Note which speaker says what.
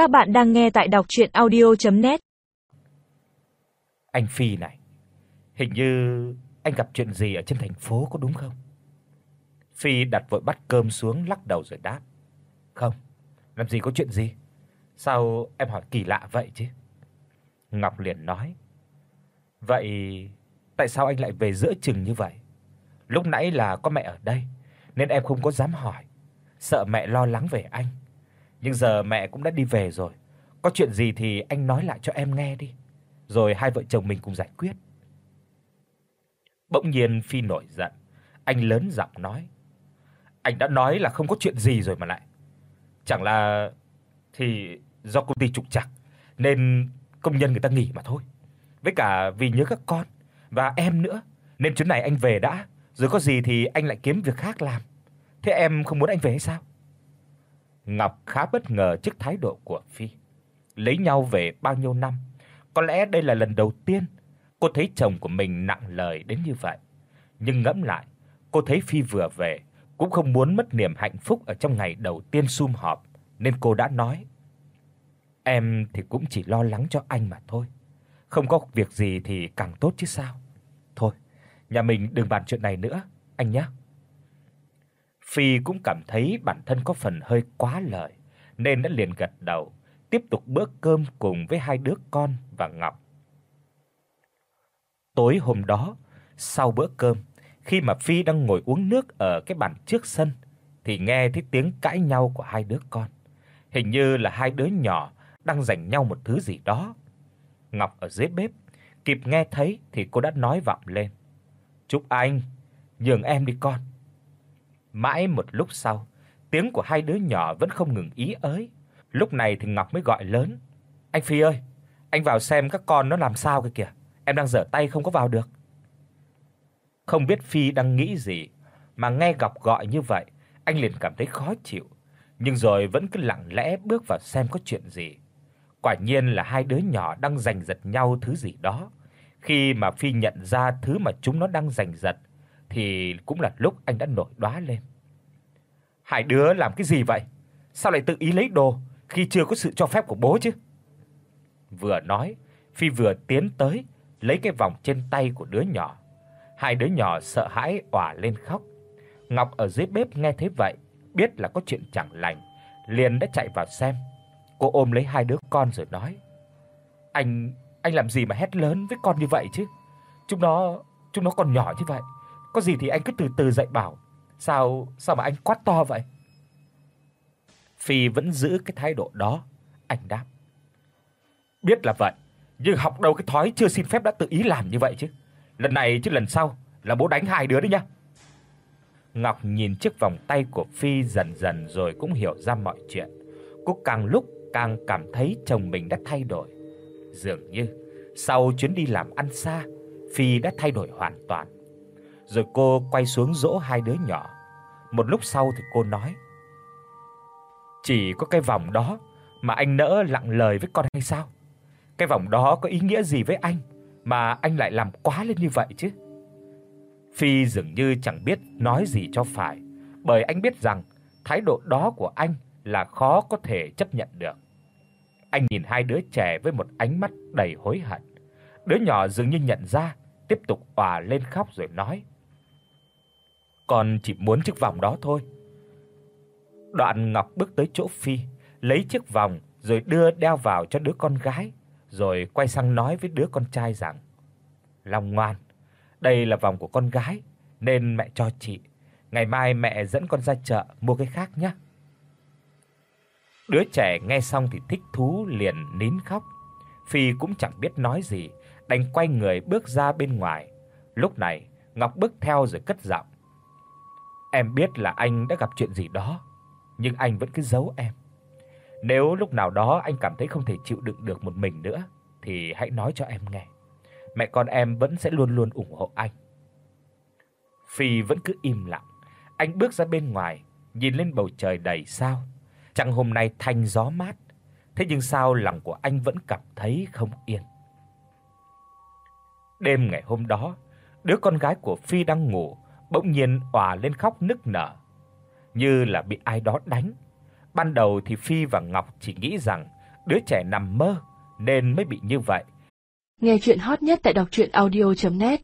Speaker 1: Các bạn đang nghe tại đọc audio net
Speaker 2: Anh Phi này, hình như anh gặp chuyện gì ở trên thành phố có đúng không? Phi đặt vội bát cơm xuống lắc đầu rồi đáp. Không, làm gì có chuyện gì? Sao em hỏi kỳ lạ vậy chứ? Ngọc liền nói. Vậy tại sao anh lại về giữa chừng như vậy? Lúc nãy là có mẹ ở đây nên em không có dám hỏi, sợ mẹ lo lắng về anh. Nhưng giờ mẹ cũng đã đi về rồi, có chuyện gì thì anh nói lại cho em nghe đi, rồi hai vợ chồng mình cùng giải quyết. Bỗng nhiên Phi nổi giận, anh lớn giọng nói: "Anh đã nói là không có chuyện gì rồi mà lại. Chẳng là thì do công ty trục trặc nên công nhân người ta nghỉ mà thôi. Với cả vì nhớ các con và em nữa, nên chuyến này anh về đã, rồi có gì thì anh lại kiếm việc khác làm. Thế em không muốn anh về hay sao?" Ngọc khá bất ngờ trước thái độ của Phi. Lấy nhau về bao nhiêu năm, có lẽ đây là lần đầu tiên cô thấy chồng của mình nặng lời đến như vậy. Nhưng ngẫm lại, cô thấy Phi vừa về cũng không muốn mất niềm hạnh phúc ở trong ngày đầu tiên sum họp, nên cô đã nói: "Em thì cũng chỉ lo lắng cho anh mà thôi. Không có việc gì thì càng tốt chứ sao. Thôi, nhà mình đừng bàn chuyện này nữa, anh nhé." Phi cũng cảm thấy bản thân có phần hơi quá lời, nên đã liền gật đầu, tiếp tục bữa cơm cùng với hai đứa con và Ngọc. Tối hôm đó, sau bữa cơm, khi mà Phi đang ngồi uống nước ở cái bàn trước sân thì nghe thấy tiếng cãi nhau của hai đứa con. Hình như là hai đứa nhỏ đang giành nhau một thứ gì đó. Ngọc ở dưới bếp kịp nghe thấy thì cô đã nói vọng lên: "Chúc anh, nhường em đi con." Mãi một lúc sau, tiếng của hai đứa nhỏ vẫn không ngừng ý ới. Lúc này thì Ngọc mới gọi lớn: "Anh Phi ơi, anh vào xem các con nó làm sao kìa kìa, em đang dở tay không có vào được." Không biết Phi đang nghĩ gì, mà nghe Ngọc gọi như vậy, anh liền cảm thấy khó chịu, nhưng rồi vẫn cứ lặng lẽ bước vào xem có chuyện gì. Quả nhiên là hai đứa nhỏ đang giành giật nhau thứ gì đó. Khi mà Phi nhận ra thứ mà chúng nó đang giành giật thì cũng là lúc anh đã nổi đóa lên. Hai đứa làm cái gì vậy? Sao lại tự ý lấy đồ khi chưa có sự cho phép của bố chứ? Vừa nói, Phi vừa tiến tới lấy cái vòng trên tay của đứa nhỏ. Hai đứa nhỏ sợ hãi òa lên khóc. Ngọc ở dưới bếp nghe thấy vậy, biết là có chuyện chẳng lành, liền đã chạy vào xem. Cô ôm lấy hai đứa con rồi nói: "Anh anh làm gì mà hét lớn với con như vậy chứ? Chúng nó chúng nó còn nhỏ như vậy, có gì thì anh cứ từ từ dạy bảo, sao sao mà anh quát to vậy?" Phi vẫn giữ cái thái độ đó, anh đáp: "Biết là vậy, nhưng học đâu cái thói chưa xin phép đã tự ý làm như vậy chứ. Lần này chứ lần sau là bố đánh hai đứa đấy nhá." Ngọc nhìn chiếc vòng tay của Phi dần dần rồi cũng hiểu ra mọi chuyện. Cô càng lúc càng cảm thấy chồng mình đã thay đổi. Dường như sau chuyến đi làm ăn xa, Phi đã thay đổi hoàn toàn. Rồi cô quay xuống dỗ hai đứa nhỏ. Một lúc sau thì cô nói: "Chỉ có cái vòng đó mà anh nỡ lặng lời với con hay sao? Cái vòng đó có ý nghĩa gì với anh mà anh lại làm quá lên như vậy chứ?" Phi dường như chẳng biết nói gì cho phải, bởi anh biết rằng thái độ đó của anh là khó có thể chấp nhận được. Anh nhìn hai đứa trẻ với một ánh mắt đầy hối hận. Đứa nhỏ dường như nhận ra, tiếp tục òa lên khóc rồi nói: "Con chỉ muốn chiếc vòng đó thôi." Đoạn Ngọc bước tới chỗ Phi, lấy chiếc vòng rồi đưa đeo vào cho đứa con gái, rồi quay sang nói với đứa con trai rằng: "Long ngoan, đây là vòng của con gái nên mẹ cho chị. Ngày mai mẹ dẫn con ra chợ mua cái khác nhé." Đứa trẻ nghe xong thì thích thú liền nín khóc. Phi cũng chẳng biết nói gì, đành quay người bước ra bên ngoài. Lúc này, Ngọc bước theo rồi cất giọng: "Em biết là anh đã gặp chuyện gì đó, nhưng anh vẫn cứ giấu em. Nếu lúc nào đó anh cảm thấy không thể chịu đựng được một mình nữa thì hãy nói cho em nghe. Mẹ con em vẫn sẽ luôn luôn ủng hộ anh." Phi vẫn cứ im lặng. Anh bước ra bên ngoài, nhìn lên bầu trời đầy sao. Chẳng hôm nay thanh gió mát, thế nhưng sao lòng của anh vẫn cảm thấy không yên. Đêm ngày hôm đó, đứa con gái của Phi đang ngủ, bỗng nhiên òa lên khóc nức nở, như là bị ai đó đánh. Ban đầu thì Phi và Ngọc chỉ nghĩ rằng đứa trẻ nằm mơ nên mới bị như vậy.
Speaker 3: Nghe truyện hot nhất tại doctruyenaudio.net